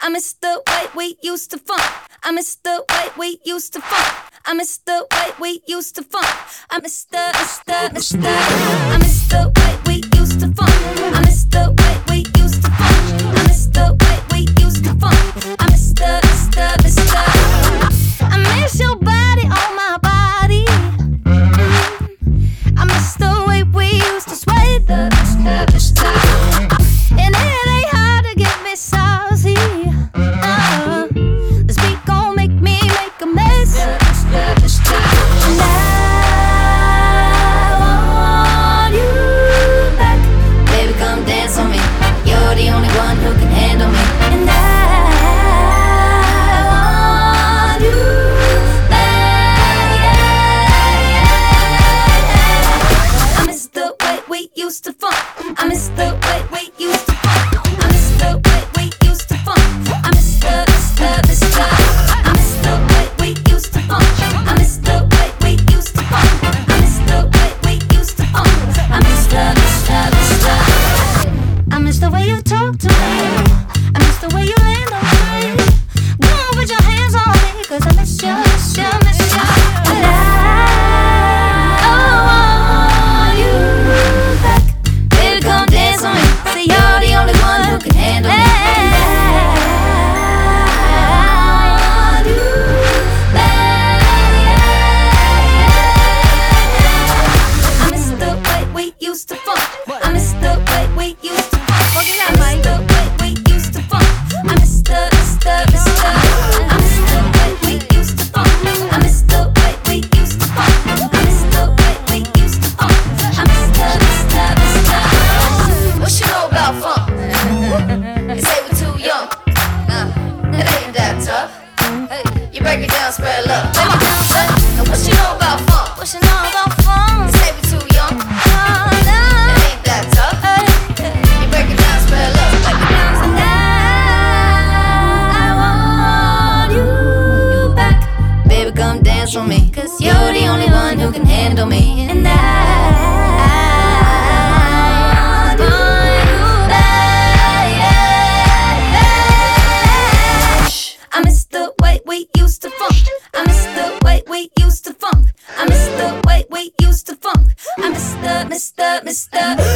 I miss the way we used to funk. I miss the way we used to funk. I miss the way we used to funk. I miss the, miss the, miss the. I miss the way miss the way you talk to me. I miss the way you. You break it down, spread love. Baby, down, what you know about funk? What you know about funk? Say we too young. Oh. It ain't that tough. You break it down, spread it Baby, come dance with me. Cause you're the only one who can handle me. the.